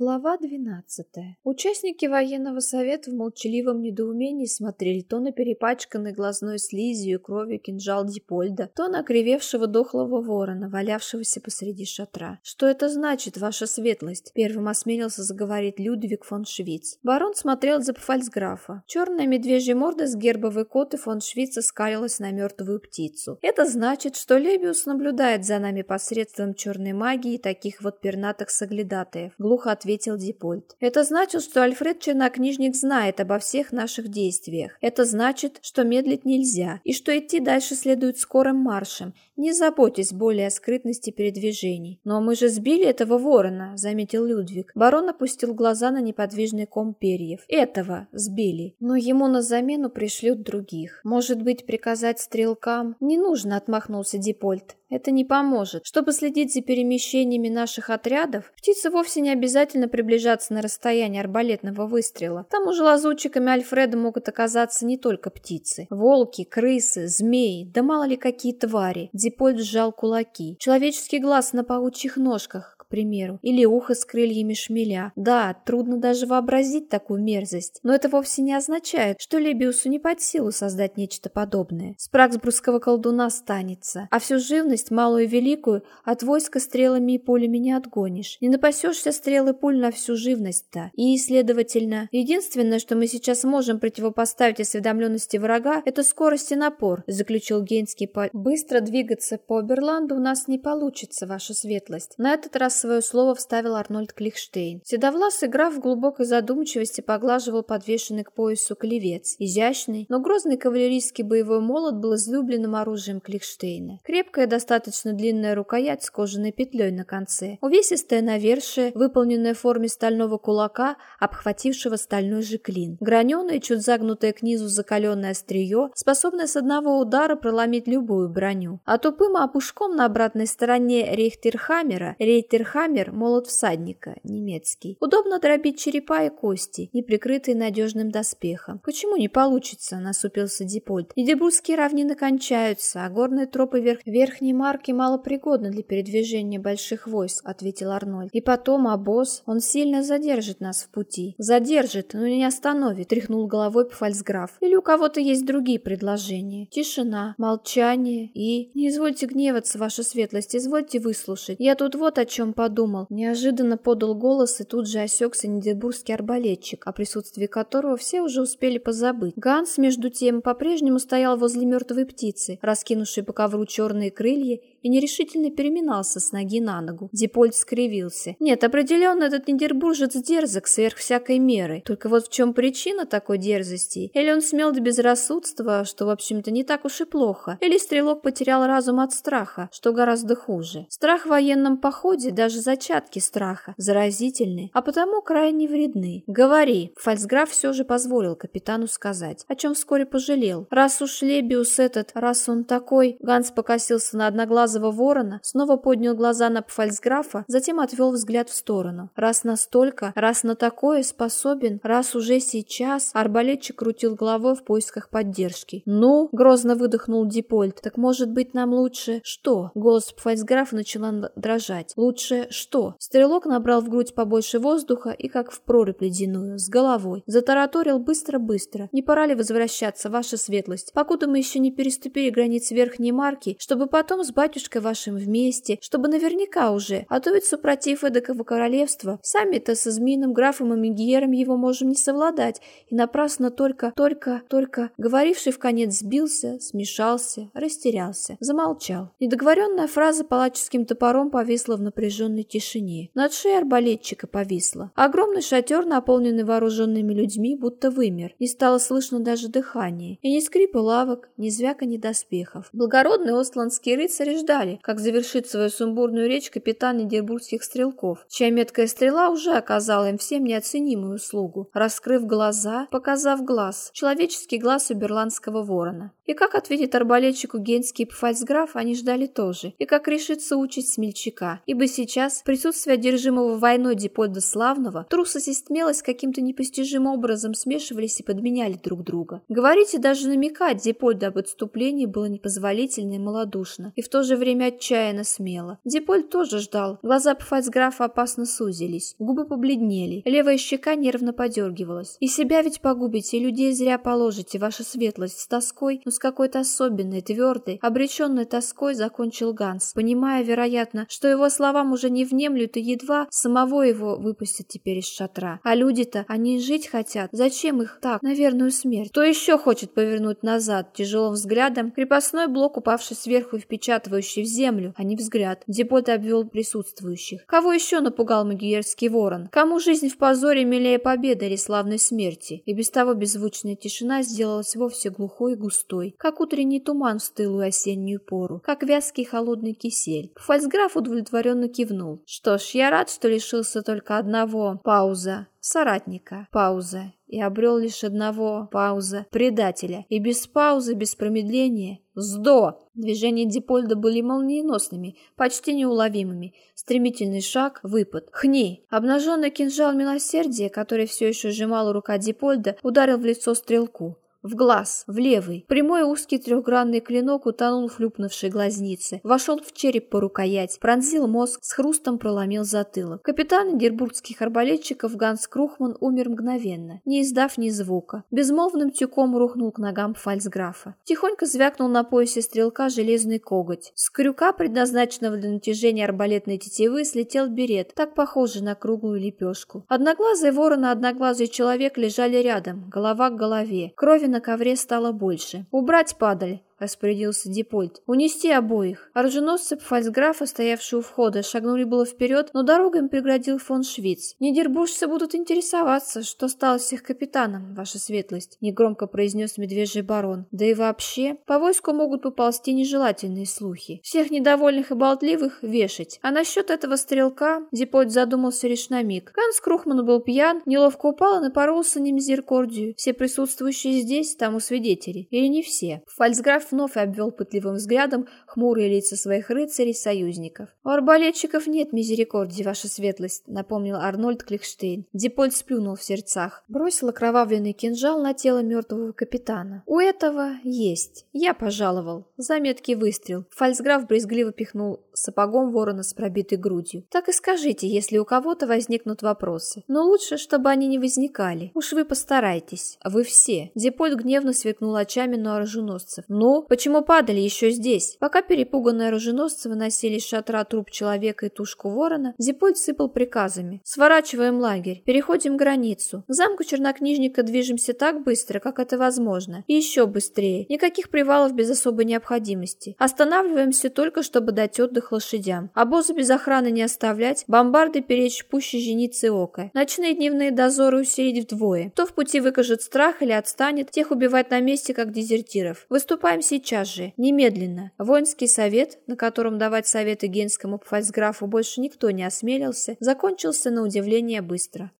Глава 12. Участники военного совета в молчаливом недоумении смотрели то на перепачканный глазной слизью и кровью кинжал Дипольда, то на кривевшего дохлого ворона, валявшегося посреди шатра. «Что это значит, ваша светлость?» — первым осмелился заговорить Людвиг фон Швиц. Барон смотрел за фальцграфа. Черная медвежья морда с гербовой коты фон Швица скалилась на мертвую птицу. «Это значит, что Лебиус наблюдает за нами посредством черной магии и таких вот пернатых соглядатаев», — глухо ответил Дипольт. «Это значит, что Альфред Чернокнижник знает обо всех наших действиях. Это значит, что медлить нельзя, и что идти дальше следует скорым маршем. Не заботьтесь более о скрытности передвижений. Но мы же сбили этого ворона», — заметил Людвиг. Барон опустил глаза на неподвижный ком перьев. «Этого сбили. Но ему на замену пришлют других. Может быть, приказать стрелкам?» «Не нужно», — отмахнулся Дипольт. Это не поможет. Чтобы следить за перемещениями наших отрядов, птицы вовсе не обязательно приближаться на расстояние арбалетного выстрела. К тому же лазутчиками Альфреда могут оказаться не только птицы. Волки, крысы, змеи, да мало ли какие твари. Дипольд сжал кулаки. Человеческий глаз на паучьих ножках, примеру, или ухо с крыльями шмеля. Да, трудно даже вообразить такую мерзость, но это вовсе не означает, что Лебиусу не под силу создать нечто подобное. Спраксбрусского колдуна останется, а всю живность, малую и великую, от войска стрелами и пулями не отгонишь. Не напасешься стрелы пуль на всю живность-то. И, следовательно, единственное, что мы сейчас можем противопоставить осведомленности врага, это скорость и напор, заключил Гейнский. Быстро двигаться по Оберланду у нас не получится, ваша светлость. На этот раз свое слово вставил Арнольд Клихштейн. Седовласый граф в глубокой задумчивости поглаживал подвешенный к поясу клевец. Изящный, но грозный кавалерийский боевой молот был излюбленным оружием Клихштейна. Крепкая, достаточно длинная рукоять с кожаной петлей на конце. Увесистое навершие, выполненное в форме стального кулака, обхватившего стальной же клин. Граненое, чуть загнутое к низу закаленное острие, способное с одного удара проломить любую броню. А тупым опушком на обратной стороне Рейхтерхаммера, Рейтер Хаммер – молот всадника, немецкий. Удобно дробить черепа и кости, не прикрытые надежным доспехом. Почему не получится, насупился Дипольт. Едебургские равнины кончаются, а горные тропы верх... верхней марки малопригодны для передвижения больших войск, ответил Арнольд. И потом обоз, он сильно задержит нас в пути. Задержит, но не остановит, тряхнул головой Пфальцграф. Или у кого-то есть другие предложения. Тишина, молчание и... Не извольте гневаться, ваша светлость, извольте выслушать. Я тут вот о чем подумал. Неожиданно подал голос и тут же осекся нидербургский арбалетчик, о присутствии которого все уже успели позабыть. Ганс, между тем, по-прежнему стоял возле мертвой птицы, раскинувшей по ковру черные крылья и нерешительно переминался с ноги на ногу. Дипольд скривился. Нет, определенно этот нидербуржец дерзок сверх всякой меры. Только вот в чем причина такой дерзости? Или он смел до безрассудства, что, в общем-то, не так уж и плохо? Или стрелок потерял разум от страха, что гораздо хуже? Страх в военном походе, даже зачатки страха, заразительны, а потому крайне вредны. «Говори!» Фальцграф все же позволил капитану сказать, о чем вскоре пожалел. «Раз уж Лебиус этот, раз он такой...» Ганс покосился на одноглазого ворона, снова поднял глаза на фальцграфа, затем отвел взгляд в сторону. «Раз настолько, раз на такое способен, раз уже сейчас...» Арбалетчик крутил головой в поисках поддержки. «Ну?» — грозно выдохнул Дипольт. «Так может быть нам лучше...» «Что?» Голос фальцграфа начала дрожать. «Лучше что? Стрелок набрал в грудь побольше воздуха и, как в прорубь ледяную, с головой. Затараторил быстро-быстро. Не пора ли возвращаться, ваша светлость? Покуда мы еще не переступили границ верхней марки, чтобы потом с батюшкой вашим вместе, чтобы наверняка уже, а то ведь супротив эдакого королевства, сами-то со змеиным графом и Мегиером его можем не совладать, и напрасно только, только, только, говоривший в конец сбился, смешался, растерялся, замолчал. Недоговоренная фраза палаческим топором повисла в напряженной тишине. Над шеей арбалетчика повисло. Огромный шатер, наполненный вооруженными людьми, будто вымер. Не стало слышно даже дыхания. И ни скрипа лавок, ни звяка, ни доспехов. Благородные остландские рыцари ждали, как завершит свою сумбурную речь капитан Нидербургских стрелков, чья меткая стрела уже оказала им всем неоценимую услугу, раскрыв глаза, показав глаз, человеческий глаз уберландского ворона. И как ответит арбалетчику генский пфальцграф, они ждали тоже. И как решится участь смельчака. Ибо сейчас присутствие одержимого войной Дипольда Славного, трусость и смелость каким-то непостижимым образом смешивались и подменяли друг друга. Говорить и даже намекать Дипольду об отступлении было непозволительно и малодушно, и в то же время отчаянно смело. Дипольд тоже ждал. Глаза пфальцграфа опасно сузились, губы побледнели, левая щека нервно подергивалась. И себя ведь погубите, и людей зря положите, ваша светлость, с тоской, но с какой-то особенной, твердой, обреченной тоской закончил Ганс, понимая, вероятно, что его словам уже не внемлют и едва самого его выпустят теперь из шатра. А люди-то, они жить хотят, зачем их так, на верную смерть? Кто еще хочет повернуть назад, тяжелым взглядом, крепостной блок, упавший сверху и впечатывающий в землю, а не взгляд. Депот обвел присутствующих. Кого еще напугал магиерский ворон? Кому жизнь в позоре милее победы или славной смерти? И без того беззвучная тишина сделалась вовсе глухой и густой, как утренний туман в стылую осеннюю пору, как вязкий холодный кисель. Фальцграф удовлетворенно кивнул. Что ж, я рад, что лишился только одного. Пауза соратника. Пауза. И обрел лишь одного. Пауза. Предателя. И без паузы, без промедления. Сдо! Движения Дипольда были молниеносными, почти неуловимыми. Стремительный шаг, выпад. Хни! Обнаженный кинжал милосердия, который все еще сжимала рука Дипольда, ударил в лицо стрелку в глаз, в левый. Прямой узкий трехгранный клинок утонул в хлюпнувшей глазнице, вошел в череп по рукоять, пронзил мозг, с хрустом проломил затылок. Капитан гербургских арбалетчиков Ганс Крухман умер мгновенно, не издав ни звука. Безмолвным тюком рухнул к ногам фальцграфа. Тихонько звякнул на поясе стрелка железный коготь. С крюка, предназначенного для натяжения арбалетной тетивы, слетел берет, так похожий на круглую лепешку. Одноглазый ворон и одноглазый человек лежали рядом, голова к голове. Крови на ковре стало больше. «Убрать падаль!» — распорядился Дипольт. «Унести обоих». Оруженосцы фальцграфа, стоявшие у входа, шагнули было вперед, но дорогу им преградил фон Швиц. «Нидербуржцы будут интересоваться, что стало с их капитаном, ваша светлость», — негромко произнес медвежий барон. «Да и вообще, по войску могут поползти нежелательные слухи. Всех недовольных и болтливых вешать. А насчет этого стрелка...» Дипольт задумался лишь на миг. Ганс Крухман был пьян, неловко упал и напоролся на мизеркордию. Все присутствующие здесь, там у свидетелей. Или не все. Фальцграф вновь обвел пытливым взглядом хмурые лица своих рыцарей-союзников. «У арбалетчиков нет мизерикордии, ваша светлость», — напомнил Арнольд Клихштейн. Дипольд сплюнул в сердцах. Бросил окровавленный кинжал на тело мертвого капитана. «У этого есть. Я пожаловал. Заметки выстрел». Фальцграф брезгливо пихнул сапогом ворона с пробитой грудью. «Так и скажите, если у кого-то возникнут вопросы. Но лучше, чтобы они не возникали. Уж вы постарайтесь. Вы все». Дипольд гневно сверкнул очами на оруженосцев. «Ну, почему падали еще здесь? Пока перепуганные оруженосцы выносили из шатра труп человека и тушку ворона, Зипольд сыпал приказами. Сворачиваем лагерь, переходим границу. К замку чернокнижника движемся так быстро, как это возможно. И еще быстрее. Никаких привалов без особой необходимости. Останавливаемся только, чтобы дать отдых лошадям. Обозы без охраны не оставлять, бомбарды перечь пуще женицы ока. Ночные дневные дозоры усилить вдвое. Кто в пути выкажет страх или отстанет, тех убивать на месте, как дезертиров. Выступаем сейчас же, немедленно. Воинский совет, на котором давать советы генскому фальцграфу больше никто не осмелился, закончился на удивление быстро.